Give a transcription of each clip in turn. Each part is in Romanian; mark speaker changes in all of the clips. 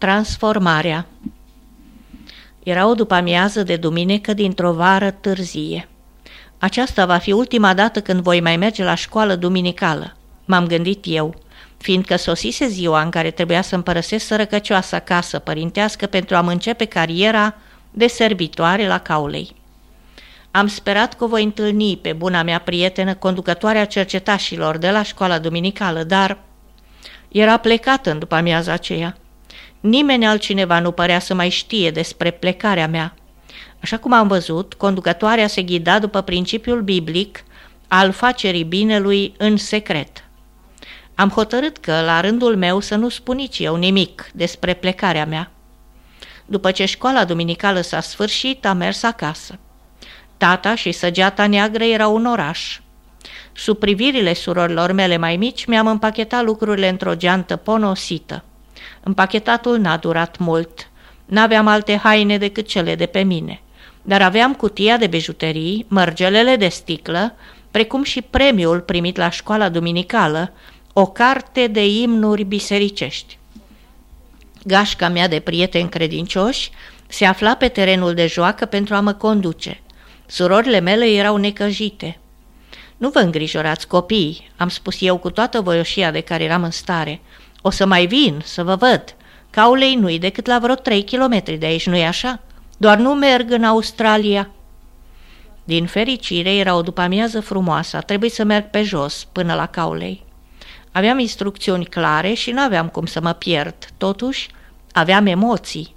Speaker 1: Transformarea Era o după-amiază de duminică dintr-o vară târzie. Aceasta va fi ultima dată când voi mai merge la școală duminicală, m-am gândit eu, fiindcă sosise ziua în care trebuia să împărăsesc sărăcăcioasa casă părintească pentru a-mi începe cariera de servitoare la caulei. Am sperat că o voi întâlni pe buna mea prietenă, conducătoarea cercetașilor de la școala duminicală, dar era plecată în după amiaza aceea. Nimeni altcineva nu părea să mai știe despre plecarea mea. Așa cum am văzut, conducătoarea se ghida după principiul biblic al facerii binelui în secret. Am hotărât că, la rândul meu, să nu spun nici eu nimic despre plecarea mea. După ce școala duminicală s-a sfârșit, am mers acasă. Tata și săgeata neagră erau un oraș. Sub privirile surorilor mele mai mici, mi-am împachetat lucrurile într-o geantă ponosită. Împachetatul n-a durat mult. N-aveam alte haine decât cele de pe mine, dar aveam cutia de bijuterii, mărgelele de sticlă, precum și premiul primit la școala duminicală, o carte de imnuri bisericești. Gașca mea de prieteni credincioși se afla pe terenul de joacă pentru a mă conduce. Surorile mele erau necăjite. Nu vă îngrijorați, copii, am spus eu cu toată voioșia de care eram în stare. O să mai vin, să vă văd. Caulei nu-i decât la vreo trei kilometri de aici, nu-i așa? Doar nu merg în Australia. Din fericire era o după-amiază frumoasă, trebuie să merg pe jos până la Caulei. Aveam instrucțiuni clare și nu aveam cum să mă pierd. Totuși, aveam emoții.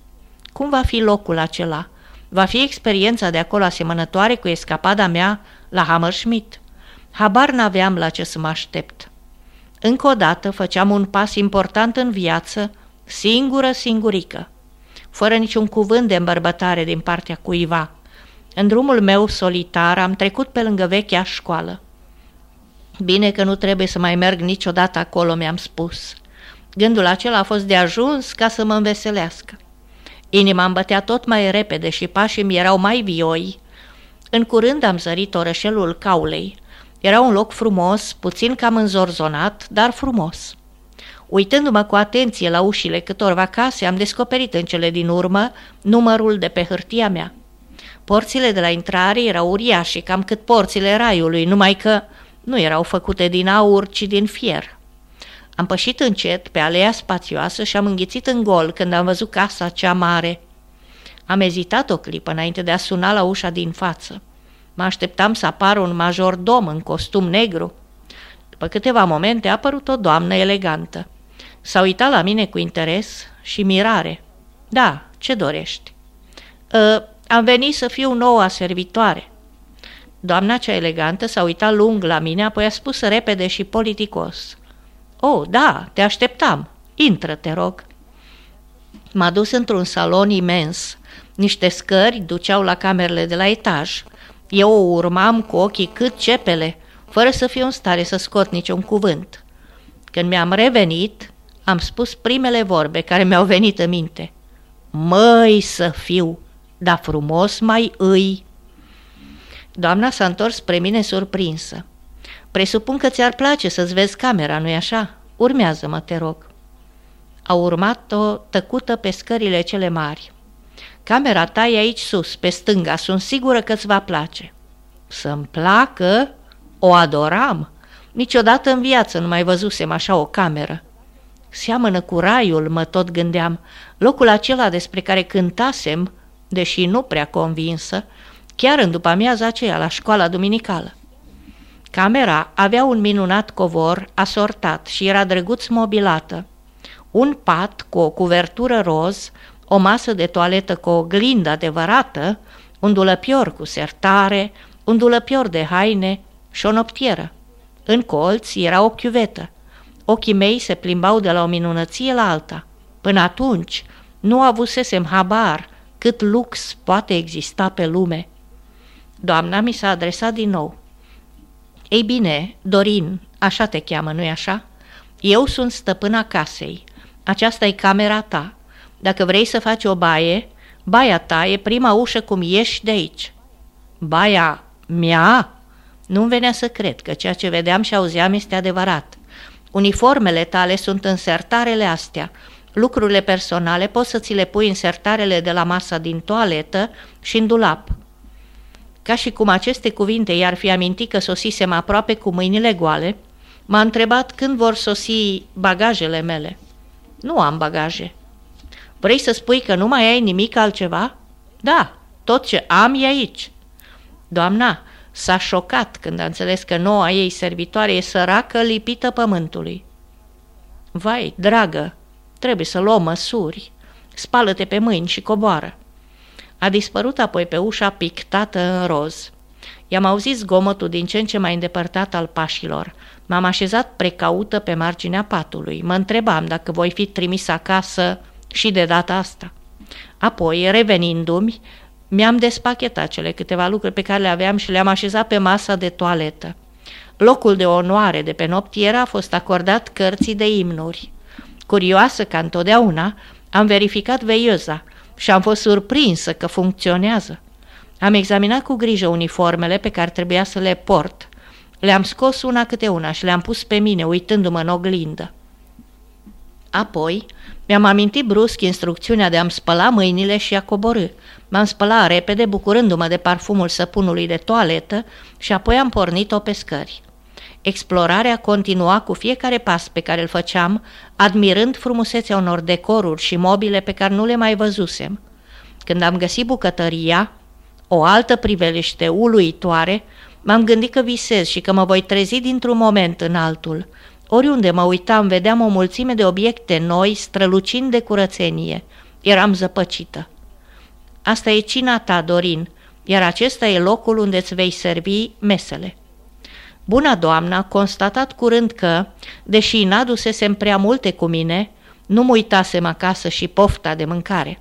Speaker 1: Cum va fi locul acela? Va fi experiența de acolo asemănătoare cu escapada mea la Hammerschmidt? Habar n-aveam la ce să mă aștept. Încă o dată făceam un pas important în viață, singură, singurică, fără niciun cuvânt de îmbărbătare din partea cuiva. În drumul meu solitar am trecut pe lângă vechea școală. Bine că nu trebuie să mai merg niciodată acolo, mi-am spus. Gândul acela a fost de ajuns ca să mă înveselească. Inima îmi bătea tot mai repede și pașii mi erau mai vioi. În curând am zărit orășelul Caulei. Era un loc frumos, puțin cam înzorzonat, dar frumos. Uitându-mă cu atenție la ușile câtorva case, am descoperit în cele din urmă numărul de pe hârtia mea. Porțile de la intrare erau uriașe, cam cât porțile raiului, numai că nu erau făcute din aur, ci din fier. Am pășit încet pe alea spațioasă și am înghițit în gol când am văzut casa cea mare. Am ezitat o clipă înainte de a suna la ușa din față. Mă așteptam să apară un majordom în costum negru. După câteva momente a apărut o doamnă elegantă. S-a uitat la mine cu interes și mirare. Da, ce dorești? Ă, am venit să fiu noua servitoare. Doamna cea elegantă s-a uitat lung la mine, apoi a spus repede și politicos. Oh, da, te așteptam. Intră, te rog. M-a dus într-un salon imens. Niște scări duceau la camerele de la etaj. Eu o urmam cu ochii cât cepele, fără să fiu în stare să scot niciun cuvânt. Când mi-am revenit, am spus primele vorbe care mi-au venit în minte. Măi să fiu, dar frumos mai îi. Doamna s-a întors spre mine surprinsă. Presupun că ți-ar place să-ți vezi camera, nu-i așa? Urmează-mă, te rog. A urmat-o tăcută pe scările cele mari. Camera ta e aici sus, pe stânga, sunt sigură că îți va place. Să-mi placă? O adoram. Niciodată în viață nu mai văzusem așa o cameră. Seamănă cu raiul, mă tot gândeam, locul acela despre care cântasem, deși nu prea convinsă, chiar în după amiaza aceea la școala duminicală. Camera avea un minunat covor asortat și era drăguț mobilată. Un pat cu o cuvertură roz, o masă de toaletă cu o glindă adevărată, un dulăpior cu sertare, un dulăpior de haine și o noptieră. În colț era o chiuvetă. Ochii mei se plimbau de la o minunăție la alta. Până atunci nu avusesem habar cât lux poate exista pe lume. Doamna mi s-a adresat din nou. Ei bine, Dorin, așa te cheamă, nu-i așa? Eu sunt stăpâna casei. Aceasta e camera ta. Dacă vrei să faci o baie, baia ta e prima ușă cum ieși de aici. Baia mea? Nu-mi venea să cred că ceea ce vedeam și auzeam este adevărat. Uniformele tale sunt în sertarele astea. Lucrurile personale poți să ți le pui în sertarele de la masa din toaletă și în dulap. Ca și cum aceste cuvinte i-ar fi amintit că sosisem aproape cu mâinile goale, m-a întrebat când vor sosi bagajele mele. Nu am bagaje. Vrei să spui că nu mai ai nimic altceva? Da, tot ce am e aici. Doamna s-a șocat când a înțeles că noua ei servitoare e săracă lipită pământului. Vai, dragă, trebuie să luăm măsuri. Spală-te pe mâini și coboară. A dispărut apoi pe ușa pictată în roz. I-am auzit zgomotul din ce în ce mai îndepărtat al pașilor. M-am așezat precaută pe marginea patului. Mă întrebam dacă voi fi trimis acasă și de data asta. Apoi, revenindu-mi, mi-am despachetat cele câteva lucruri pe care le aveam și le-am așezat pe masa de toaletă. Locul de onoare de pe noptiera a fost acordat cărții de imnuri. Curioasă ca întotdeauna, am verificat veioza și am fost surprinsă că funcționează. Am examinat cu grijă uniformele pe care trebuia să le port. Le-am scos una câte una și le-am pus pe mine, uitându-mă în oglindă. Apoi, mi-am amintit brusc instrucțiunea de a-mi spăla mâinile și a coborâ. M-am spălat repede, bucurându-mă de parfumul săpunului de toaletă și apoi am pornit-o pe scări. Explorarea continua cu fiecare pas pe care îl făceam, admirând frumusețea unor decoruri și mobile pe care nu le mai văzusem. Când am găsit bucătăria, o altă priveliște uluitoare, m-am gândit că visez și că mă voi trezi dintr-un moment în altul. Oriunde mă uitam, vedeam o mulțime de obiecte noi, strălucind de curățenie. Eram zăpăcită. Asta e cina ta, Dorin, iar acesta e locul unde îți vei servi mesele. Buna doamnă a constatat curând că, deși n-adusesem prea multe cu mine, nu mă uitasem acasă și pofta de mâncare.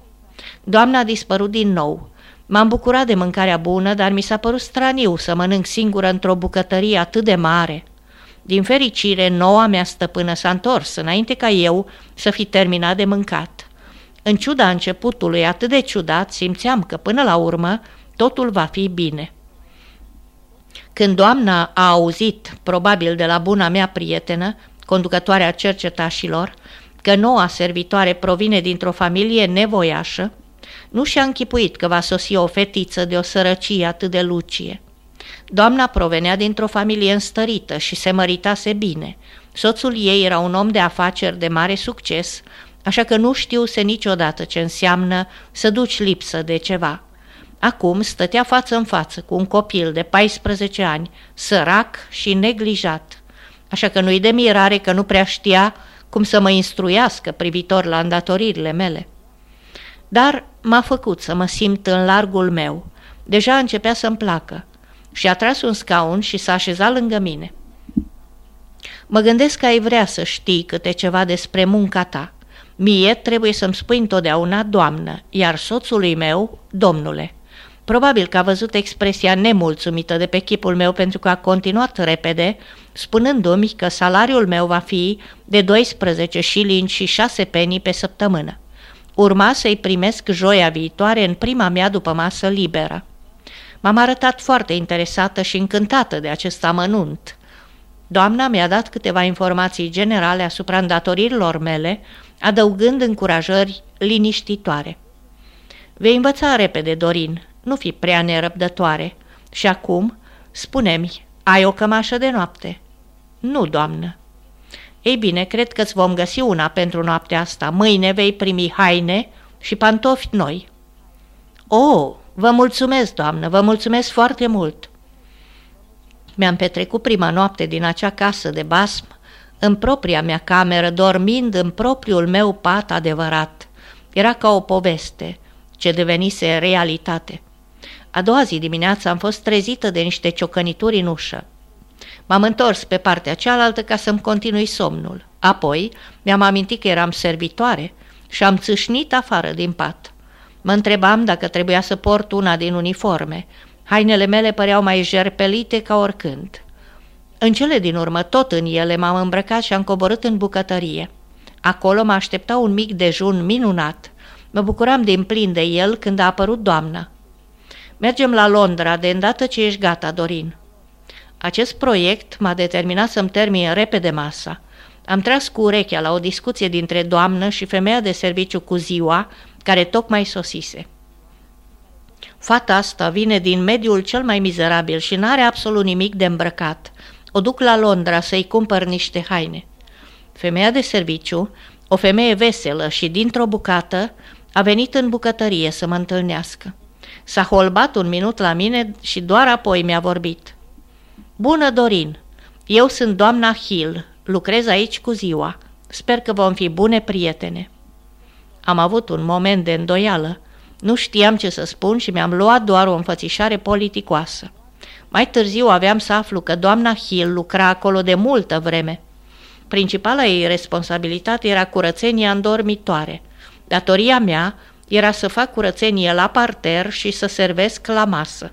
Speaker 1: Doamna a dispărut din nou. M-am bucurat de mâncarea bună, dar mi s-a părut straniu să mănânc singură într-o bucătărie atât de mare. Din fericire, noua mea stăpână s-a întors, înainte ca eu să fi terminat de mâncat. În ciuda începutului atât de ciudat, simțeam că până la urmă totul va fi bine. Când doamna a auzit, probabil de la buna mea prietenă, conducătoarea cercetașilor, că noua servitoare provine dintr-o familie nevoiașă, nu și-a închipuit că va sosi o fetiță de o sărăcie atât de lucie. Doamna provenea dintr-o familie înstărită și se măritase bine. Soțul ei era un om de afaceri de mare succes, așa că nu știuse niciodată ce înseamnă să duci lipsă de ceva. Acum stătea față în față cu un copil de 14 ani, sărac și neglijat, așa că nu-i de mirare că nu prea știa cum să mă instruiască privitor la îndatoririle mele. Dar m-a făcut să mă simt în largul meu. Deja începea să-mi placă și a tras un scaun și s-a așezat lângă mine. Mă gândesc că ai vrea să știi câte ceva despre munca ta. Mie trebuie să-mi spui întotdeauna doamnă, iar soțului meu, domnule. Probabil că a văzut expresia nemulțumită de pe chipul meu pentru că a continuat repede, spunându-mi că salariul meu va fi de 12 șilingi și 6 penii pe săptămână. Urma să-i primesc joia viitoare în prima mea după masă liberă. M-am arătat foarte interesată și încântată de acest amănunt. Doamna mi-a dat câteva informații generale asupra îndatoririlor mele, adăugând încurajări liniștitoare. Vei învăța repede, Dorin, nu fi prea nerăbdătoare. Și acum, spune-mi, ai o cămașă de noapte? Nu, doamnă. Ei bine, cred că îți vom găsi una pentru noaptea asta. Mâine vei primi haine și pantofi noi. Oh, vă mulțumesc, doamnă, vă mulțumesc foarte mult. Mi-am petrecut prima noapte din acea casă de basm în propria mea cameră, dormind în propriul meu pat adevărat. Era ca o poveste ce devenise realitate. A doua zi dimineața am fost trezită de niște ciocănituri în ușă. M-am întors pe partea cealaltă ca să-mi continui somnul. Apoi mi-am amintit că eram servitoare și am țâșnit afară din pat. Mă întrebam dacă trebuia să port una din uniforme. Hainele mele păreau mai jerpelite ca oricând. În cele din urmă, tot în ele m-am îmbrăcat și am coborât în bucătărie. Acolo mă aștepta un mic dejun minunat. Mă bucuram din plin de el când a apărut doamna. Mergem la Londra de îndată ce ești gata, Dorin. Acest proiect m-a determinat să-mi termin repede masa. am tras cu urechea la o discuție dintre doamnă și femeia de serviciu cu ziua, care tocmai sosise. Fata asta vine din mediul cel mai mizerabil și n-are absolut nimic de îmbrăcat. O duc la Londra să-i cumpăr niște haine. Femeia de serviciu, o femeie veselă și dintr-o bucată, a venit în bucătărie să mă întâlnească. S-a holbat un minut la mine și doar apoi mi-a vorbit. Bună, Dorin! Eu sunt doamna Hill, lucrez aici cu ziua. Sper că vom fi bune prietene. Am avut un moment de îndoială. Nu știam ce să spun și mi-am luat doar o înfățișare politicoasă. Mai târziu aveam să aflu că doamna Hill lucra acolo de multă vreme. Principala ei responsabilitate era curățenia în dormitoare. Datoria mea era să fac curățenie la parter și să servesc la masă.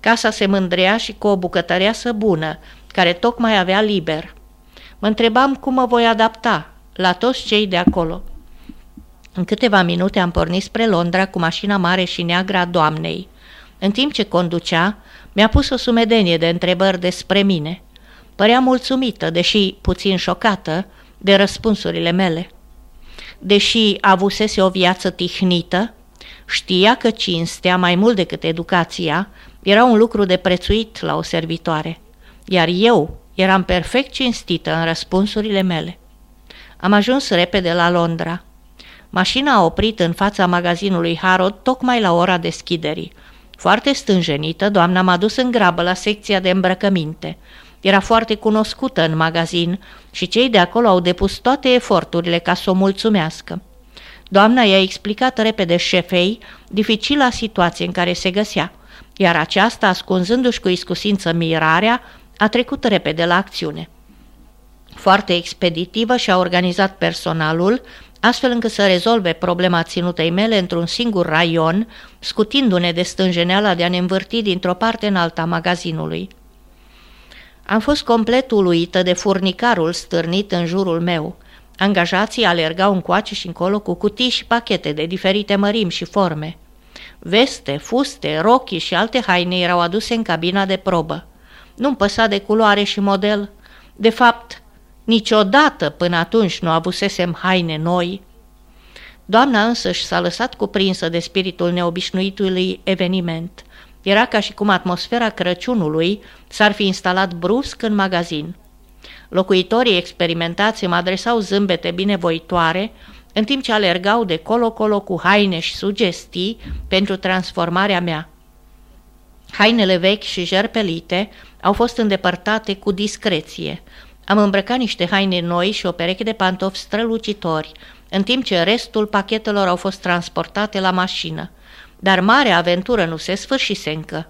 Speaker 1: Casa se mândrea și cu o bucătăreasă bună, care tocmai avea liber. Mă întrebam cum mă voi adapta la toți cei de acolo. În câteva minute am pornit spre Londra cu mașina mare și neagră a doamnei. În timp ce conducea, mi-a pus o sumedenie de întrebări despre mine. Părea mulțumită, deși puțin șocată, de răspunsurile mele. Deși avusese o viață tihnită, știa că cinstea, mai mult decât educația, era un lucru de prețuit la o servitoare, iar eu eram perfect cinstită în răspunsurile mele. Am ajuns repede la Londra. Mașina a oprit în fața magazinului Harrod tocmai la ora deschiderii. Foarte stânjenită, doamna m-a dus în grabă la secția de îmbrăcăminte. Era foarte cunoscută în magazin și cei de acolo au depus toate eforturile ca să o mulțumească. Doamna i-a explicat repede șefei dificila situație în care se găsea, iar aceasta, ascunzându-și cu iscusință mirarea, a trecut repede la acțiune. Foarte expeditivă și-a organizat personalul, astfel încât să rezolve problema ținutei mele într-un singur raion, scutindu-ne de stânjeneala de a ne învârti dintr-o parte în alta magazinului. Am fost complet uluită de furnicarul stârnit în jurul meu. Angajații alergau încoace și încolo cu cutii și pachete de diferite mărimi și forme. Veste, fuste, rochii și alte haine erau aduse în cabina de probă. Nu-mi păsa de culoare și model. De fapt, niciodată până atunci nu avusesem haine noi. Doamna însăși s-a lăsat cuprinsă de spiritul neobișnuitului eveniment. Era ca și cum atmosfera Crăciunului s-ar fi instalat brusc în magazin. Locuitorii experimentați îmi adresau zâmbete binevoitoare, în timp ce alergau de colo-colo cu haine și sugestii pentru transformarea mea. Hainele vechi și jerpelite au fost îndepărtate cu discreție. Am îmbrăcat niște haine noi și o pereche de pantofi strălucitori, în timp ce restul pachetelor au fost transportate la mașină. Dar mare aventură nu se sfârșise încă.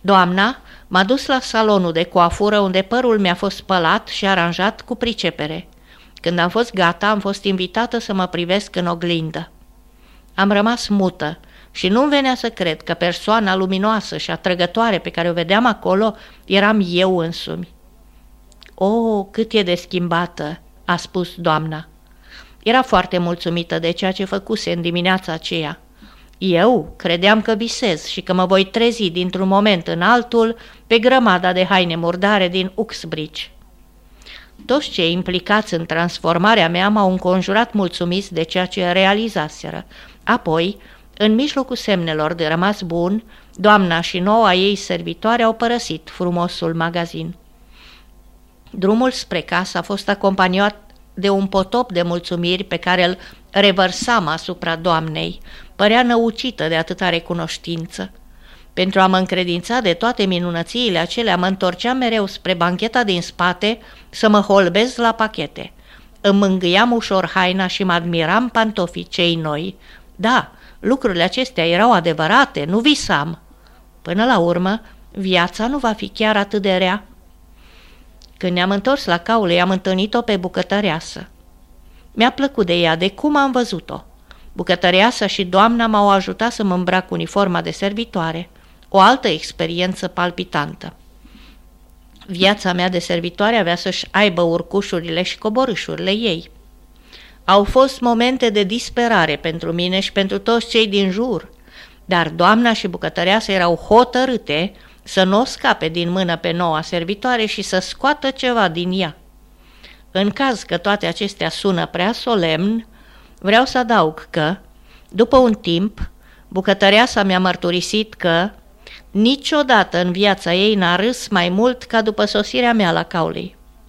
Speaker 1: Doamna m-a dus la salonul de coafură unde părul mi-a fost spălat și aranjat cu pricepere. Când am fost gata, am fost invitată să mă privesc în oglindă. Am rămas mută și nu-mi venea să cred că persoana luminoasă și atrăgătoare pe care o vedeam acolo eram eu însumi. O, oh, cât e de schimbată!" a spus doamna. Era foarte mulțumită de ceea ce făcuse în dimineața aceea. Eu credeam că visez și că mă voi trezi dintr-un moment în altul pe grămada de haine murdare din Uxbridge. Toți cei implicați în transformarea mea m-au înconjurat mulțumiți de ceea ce realizaseră. Apoi, în mijlocul semnelor de rămas bun, doamna și noua ei servitoare au părăsit frumosul magazin. Drumul spre casă a fost acompaniat de un potop de mulțumiri pe care îl revărsam asupra doamnei. Părea năucită de atâta recunoștință. Pentru a mă încredința de toate minunățiile acelea, mă întorceam mereu spre bancheta din spate să mă holbez la pachete. Îmi mângâiam ușor haina și mă admiram pantofii cei noi. Da, lucrurile acestea erau adevărate, nu visam. Până la urmă, viața nu va fi chiar atât de rea. Când ne-am întors la caule, am întâlnit-o pe bucătăreasă. Mi-a plăcut de ea, de cum am văzut-o. Bucătăreasa și doamna m-au ajutat să mă îmbrac uniforma de servitoare. O altă experiență palpitantă. Viața mea de servitoare avea să-și aibă urcușurile și coborâșurile ei. Au fost momente de disperare pentru mine și pentru toți cei din jur, dar doamna și bucătăreasa erau hotărâte să nu o scape din mână pe noua servitoare și să scoată ceva din ea. În caz că toate acestea sună prea solemn, vreau să adaug că, după un timp, bucătăreasa mi-a mărturisit că Niciodată în viața ei n-a râs mai mult ca după sosirea mea la Cauley.